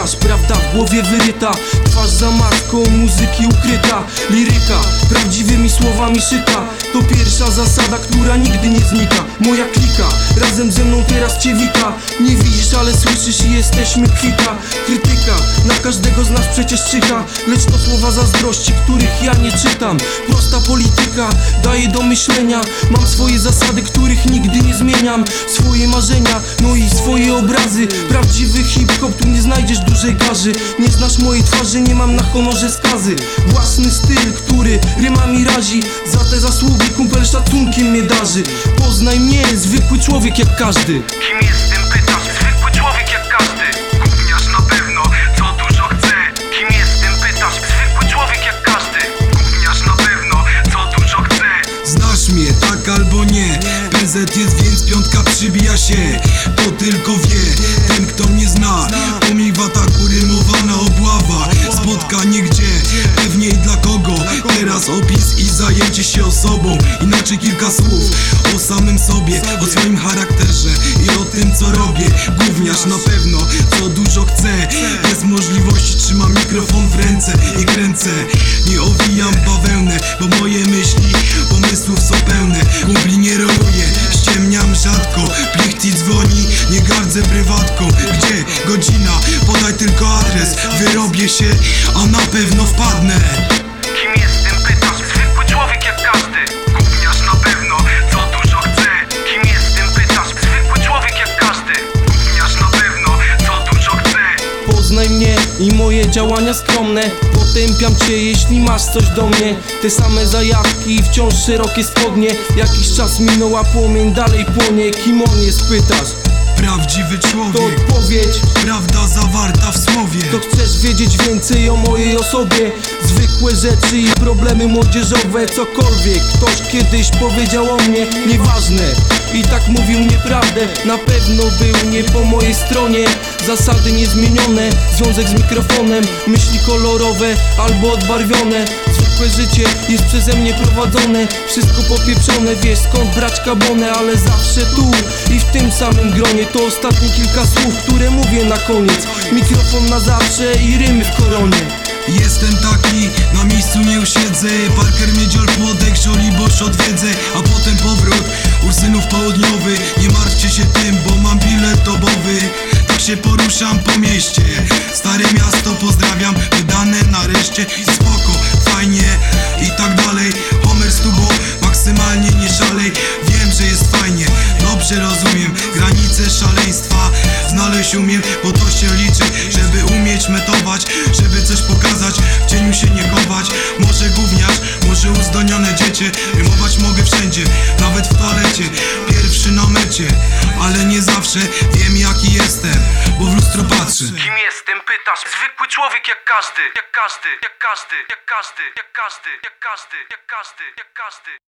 pytasz, prawda w głowie wyryta Twarz za maską, muzyki ukryta Liryka, prawdziwymi słowami szyta. To pierwsza zasada, która nigdy nie znika. Moja klika, razem ze mną teraz cię wita. Nie widzisz, ale słyszysz i jesteśmy kwita. Krytyka, na każdego z nas przecież czyha Lecz to słowa zazdrości, których ja nie czytam. Prosta polityka, daje do myślenia. Mam swoje zasady, których nigdy nie zmieniam. Swoje marzenia, no i swoje obrazy. Prawdziwy hip-hop, tu nie znajdziesz dużej garzy Nie znasz mojej twarzy, nie mam na honorze skazy. Własny styl, który rymami razi. Za te zasługi kumpel szacunkiem mnie darzy. Poznaj mnie, zwykły człowiek jak każdy przybija się To tylko wie, ten kto mnie zna. Po mi w ataku rymowana obława Spotkanie gdzie, pewnie i dla kogo. Teraz opis i zajęcie się osobą Inaczej kilka słów o samym sobie O swoim charakterze i o tym co robię. Gówniarz na pewno, co dużo chcę Bez możliwości trzymam mikrofon w ręce i kręcę. Nie owijam bawełnę, bo moje myśli pomysłów są pełne Gdzie godzina? Podaj tylko adres Wyrobię się, a na pewno wpadnę. Kim jestem pytasz, zwykły człowiek jak każdy. Gówniarz na pewno, co dużo chce. Kim jestem pytasz, zwykły człowiek jak każdy. Gówniarz na pewno, co dużo chce. Poznaj mnie i moje działania skromne. Potępiam cię, jeśli masz coś do mnie. Te same zajawki i wciąż szerokie spodnie. Jakiś czas minął, a płomień dalej płonie. Kim on jest, pytasz? Prawdziwy To człowiek, odpowiedź. Prawda zawarta w słowie. To chcesz wiedzieć więcej o mojej osobie? Zwykłe rzeczy i problemy młodzieżowe Cokolwiek. Ktoś kiedyś powiedział o mnie Nieważne. I tak mówił nieprawdę. Na pewno był nie po mojej stronie. Zasady niezmienione. Związek z mikrofonem. Myśli kolorowe albo odbarwione Zwykłe życie jest przeze mnie prowadzone. Wszystko popieprzone Wiesz skąd brać kabonę Ale zawsze tu i w tym samym gronie. To ostatnie kilka słów, które mówię na koniec. Mikrofon na zawsze i rymy w koronie. Jestem taki, na miejscu nie usiedzę. Parker Miedziol, Płodek, Żoliborz odwiedzę. A potem powrót, Ursynów Południowy. Nie martwcie się tym, bo mam bilet dobowy Tak się poruszam po mieście. Stare miasto pozdrawiam, wydane nareszcie. I spoko, fajnie i tak dalej. Homer z tubą, maksymalnie nie szalej. Wiem, że jest fajnie, dobrze rozumiem. Granice szaleństwa znaleźć umiem Bo to się liczy, żeby umieć metować Żeby coś pokazać, w cieniu się nie chować. Może gówniarz, może uzdolnione dziecię. Rymować mogę wszędzie, nawet w toalecie. Pierwszy na mecie, ale nie zawsze wiem jaki jestem Bo w lustro Kim jestem pytasz, zwykły człowiek jak każdy Jak każdy, jak każdy, jak każdy, jak każdy, jak każdy, jak każdy, jak każdy